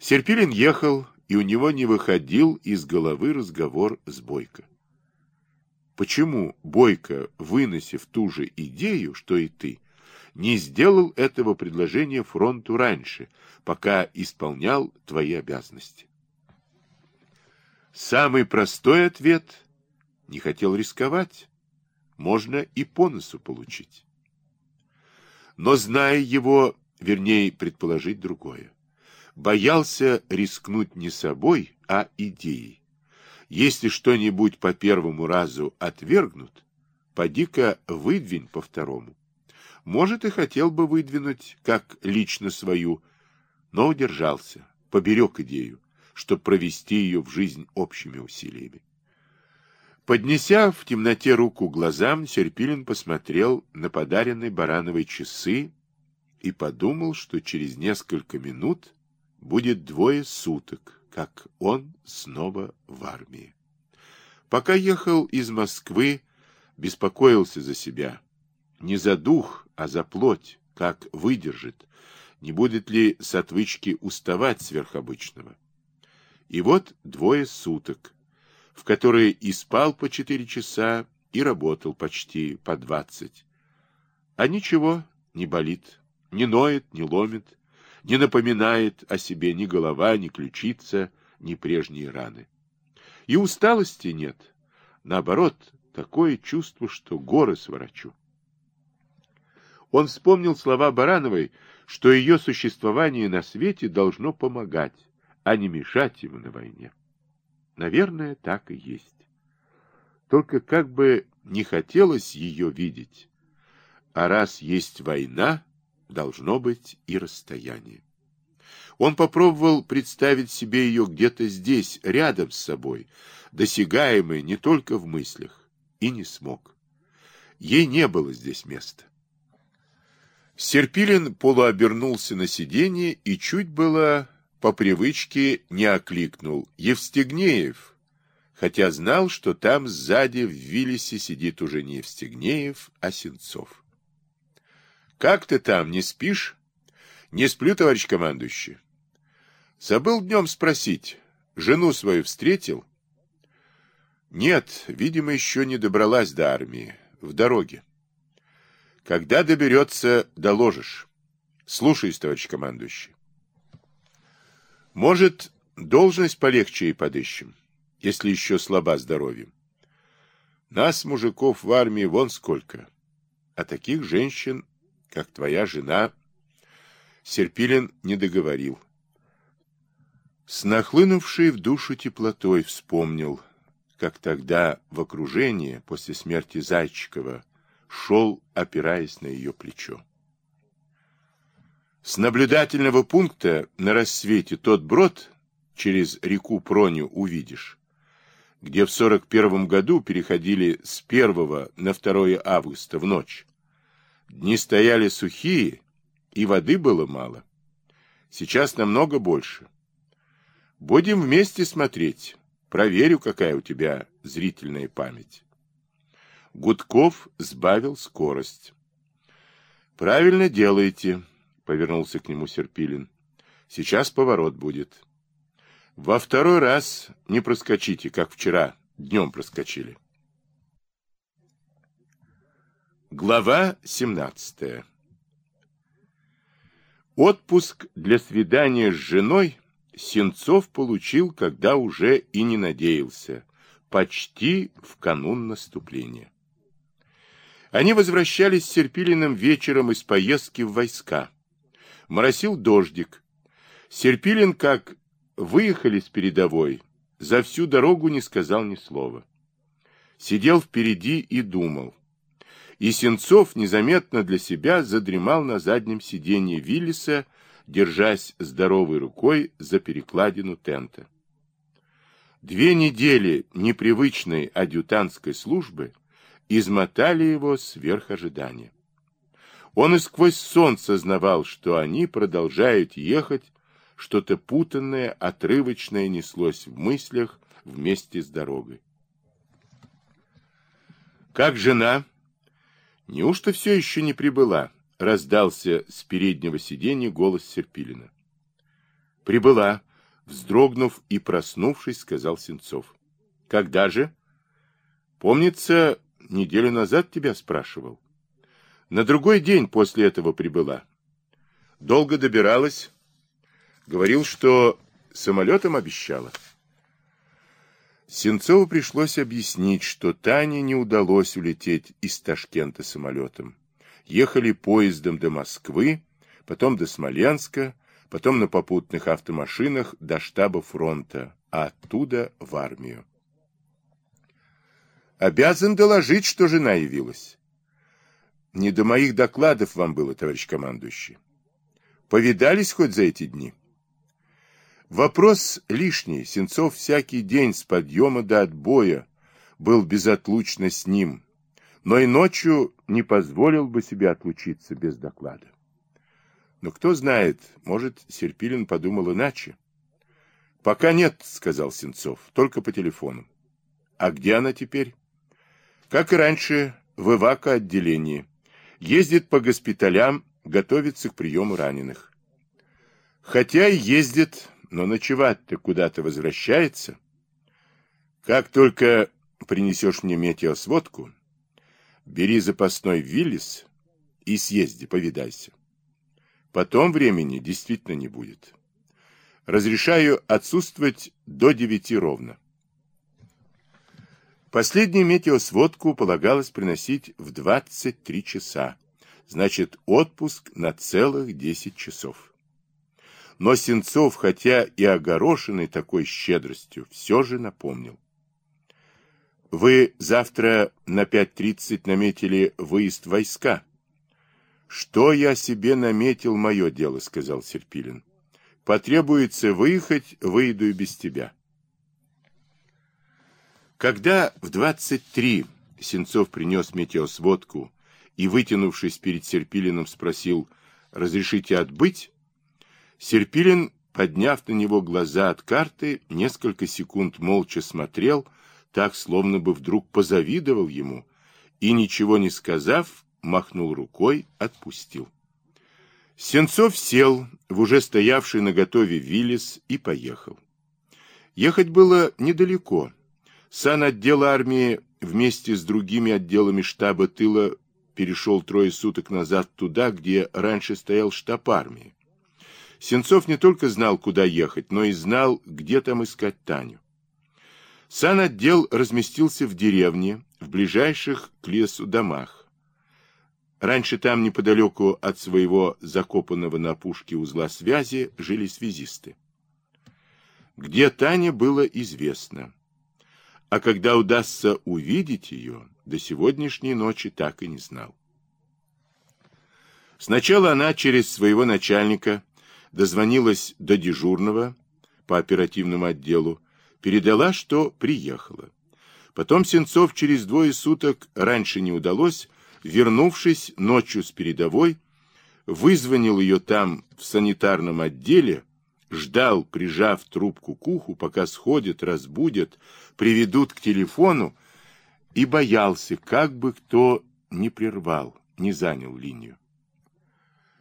Серпилин ехал, и у него не выходил из головы разговор с Бойко. Почему Бойко, выносив ту же идею, что и ты, не сделал этого предложения фронту раньше, пока исполнял твои обязанности? Самый простой ответ — не хотел рисковать. Можно и по носу получить. Но, зная его, вернее, предположить другое, боялся рискнуть не собой, а идеей. Если что-нибудь по первому разу отвергнут, поди-ка выдвинь по второму. Может, и хотел бы выдвинуть, как лично свою, но удержался, поберег идею, чтобы провести ее в жизнь общими усилиями. Поднеся в темноте руку глазам, Серпилин посмотрел на подаренные барановые часы и подумал, что через несколько минут будет двое суток, как он снова в армии. Пока ехал из Москвы, беспокоился за себя. Не за дух, а за плоть, как выдержит, не будет ли с отвычки уставать сверхобычного. И вот двое суток, в которые и спал по четыре часа, и работал почти по двадцать. А ничего не болит, не ноет, не ломит, не напоминает о себе ни голова, ни ключица, ни прежние раны. И усталости нет. Наоборот, такое чувство, что горы сворачу. Он вспомнил слова Барановой, что ее существование на свете должно помогать, а не мешать ему на войне. Наверное, так и есть. Только как бы не хотелось ее видеть. А раз есть война, должно быть и расстояние. Он попробовал представить себе ее где-то здесь, рядом с собой, досягаемой не только в мыслях, и не смог. Ей не было здесь места. Серпилин полуобернулся на сиденье и чуть было по привычке не окликнул «Евстигнеев», хотя знал, что там сзади в Виллисе сидит уже не Евстигнеев, а Сенцов. «Как ты там, не спишь?» «Не сплю, товарищ командующий». «Забыл днем спросить, жену свою встретил?» «Нет, видимо, еще не добралась до армии, в дороге». «Когда доберется, доложишь». «Слушаюсь, товарищ командующий». «Может, должность полегче и подыщем, если еще слаба здоровьем. Нас, мужиков, в армии вон сколько, а таких женщин как твоя жена, Серпилин не договорил. С нахлынувшей в душу теплотой вспомнил, как тогда в окружении после смерти Зайчикова шел, опираясь на ее плечо. С наблюдательного пункта на рассвете тот брод через реку Проню увидишь, где в сорок первом году переходили с 1 на 2 августа в ночь. Дни стояли сухие, и воды было мало. Сейчас намного больше. Будем вместе смотреть. Проверю, какая у тебя зрительная память. Гудков сбавил скорость. Правильно делаете, повернулся к нему Серпилин. Сейчас поворот будет. Во второй раз не проскочите, как вчера, днем проскочили. Глава 17 Отпуск для свидания с женой Сенцов получил, когда уже и не надеялся, почти в канун наступления. Они возвращались с Серпилиным вечером из поездки в войска. Моросил дождик. Серпилин, как выехали с передовой, за всю дорогу не сказал ни слова. Сидел впереди и думал и Сенцов незаметно для себя задремал на заднем сиденье Виллиса, держась здоровой рукой за перекладину тента. Две недели непривычной адъютантской службы измотали его сверх ожидания. Он и сквозь сон сознавал, что они продолжают ехать, что-то путанное, отрывочное неслось в мыслях вместе с дорогой. «Как жена?» Неужто все еще не прибыла? Раздался с переднего сиденья голос Серпилина. Прибыла, Вздрогнув и проснувшись, сказал Сенцов. Когда же? Помнится, неделю назад тебя спрашивал. На другой день после этого прибыла. Долго добиралась. Говорил, что самолетом обещала. Сенцову пришлось объяснить, что Тане не удалось улететь из Ташкента самолетом. Ехали поездом до Москвы, потом до Смоленска, потом на попутных автомашинах до штаба фронта, а оттуда в армию. Обязан доложить, что жена явилась. Не до моих докладов вам было, товарищ командующий. Повидались хоть за эти дни? Вопрос лишний. Сенцов всякий день с подъема до отбоя был безотлучно с ним, но и ночью не позволил бы себе отлучиться без доклада. Но кто знает, может, Серпилин подумал иначе. «Пока нет», — сказал Сенцов, — «только по телефону». «А где она теперь?» «Как и раньше, в эвако-отделении. Ездит по госпиталям, готовится к приему раненых». «Хотя и ездит, но ночевать-то куда-то возвращается. Как только принесешь мне метеосводку, бери запасной Виллис и съезди, повидайся. Потом времени действительно не будет. Разрешаю отсутствовать до девяти ровно. Последнюю метеосводку полагалось приносить в 23 часа, значит отпуск на целых 10 часов. Но Сенцов, хотя и огорошенный такой щедростью, все же напомнил. Вы завтра на 5.30 наметили выезд войска. Что я себе наметил, мое дело, сказал Серпилин. Потребуется выехать, выйду и без тебя. Когда в 23 Сенцов принес метеосводку и, вытянувшись перед Серпилиным, спросил, разрешите отбыть, Серпилин, подняв на него глаза от карты, несколько секунд молча смотрел, так, словно бы вдруг позавидовал ему, и, ничего не сказав, махнул рукой, отпустил. Сенцов сел в уже стоявший на готове Виллис и поехал. Ехать было недалеко. Санотдел армии вместе с другими отделами штаба тыла перешел трое суток назад туда, где раньше стоял штаб армии. Сенцов не только знал, куда ехать, но и знал, где там искать Таню. Санотдел разместился в деревне, в ближайших к лесу домах. Раньше там, неподалеку от своего закопанного на пушке узла связи, жили связисты. Где Таня, было известно. А когда удастся увидеть ее, до сегодняшней ночи так и не знал. Сначала она через своего начальника дозвонилась до дежурного по оперативному отделу, передала, что приехала. Потом Сенцов через двое суток, раньше не удалось, вернувшись ночью с передовой, вызвонил ее там в санитарном отделе, ждал, прижав трубку к уху, пока сходят, разбудят, приведут к телефону, и боялся, как бы кто не прервал, не занял линию.